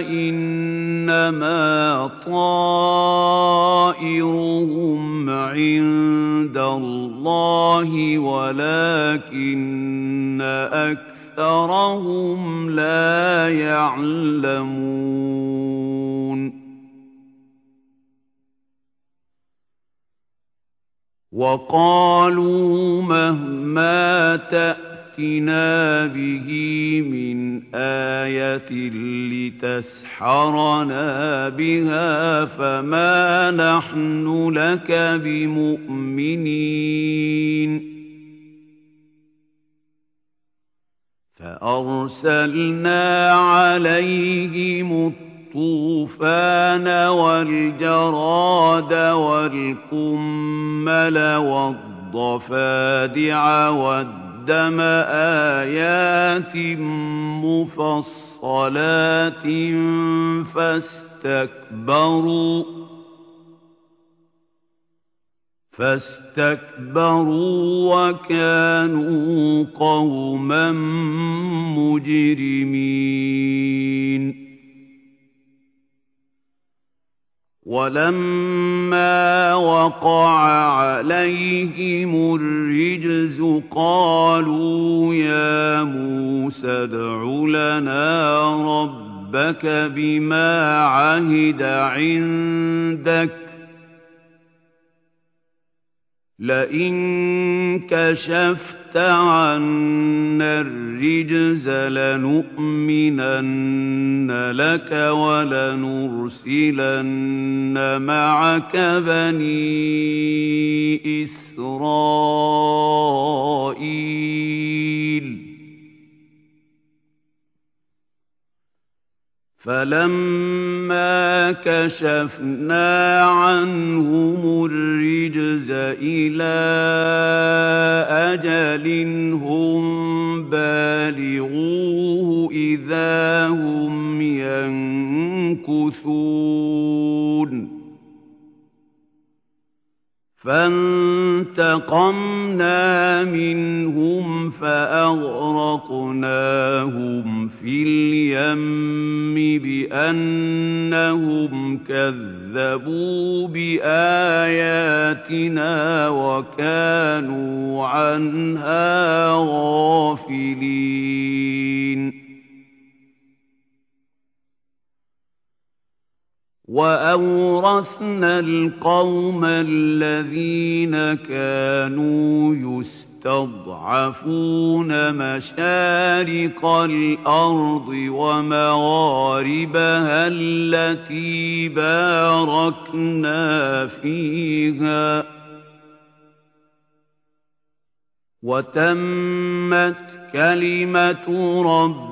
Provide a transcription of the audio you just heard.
إِنَّمَا طَائِرُهُمْ عِندَ اللَّهِ وَلَٰكِنَّ أَكْثَرَهُمْ لَا يَعْلَمُونَ. وَقَالُوا مَهْمَا تَأْتِنَا بِهِ مِنْ آيَةٍ لِّتَسْحَرَنَا بِهَا فَمَا نَحْنُ لَكَ بِمُؤْمِنِينَ. فَأَرْسَلْنَا عَلَيْهِمُ الطُّوفَانَ وَالْجَرَادَ وَالْقُمَّلَ وَالضَّفَادِعَ وَالدَّمَ آيَاتٍ مُّفَصَّلَاتٍ فَاسْتَكْبَرُوا فَاسْتَكْبَرُوا وَكَانُوا قَوْمًا مُّجْرِمِينَ. وَلَمَّا وَقَعَ عَلَيْهِمُ الرِّجْزُ قَالُوا يَا مُوسَى ادْعُ لَنَا رَبَّكَ بِمَا عَهِدَ عِندَكَ لَئِن كَشَفْتَ عَنَّا الرِّجْزَ لَنُؤْمِنَنَّ لَكَ وَلَنُرْسِلَنَّ مَعَكَ بَنِي إِسْرَائِيلَ فَلَمَّا كَشَفْنَا عَنْهُمُ الرِّجْزَ إِلَىٰ أَجَلٍ هُم بَالِغُوهُ إِذَا هُمْ يَنكُثُونَ فَانتَقَمْنَا مِنْهُمْ فَأَغْرَقْنَاهُمْ فِي الْيَمِّ بِأَنَّهُمْ كَذَّبُوا بِآيَاتِنَا وَكَانُوا عَنْهَا غَافِلِينَ وَأَوْرَثْنَا الْقَوْمَ الَّذِينَ كَانُوا يُسْتَضْعَفُونَ مَشَارِقَ الْأَرْضِ وَمَغَارِبَهَا الَّتِي بَارَكْنَا فِيهَا ۖ. وَتَمَّتْ كَلِمَةُ رَبِّكَ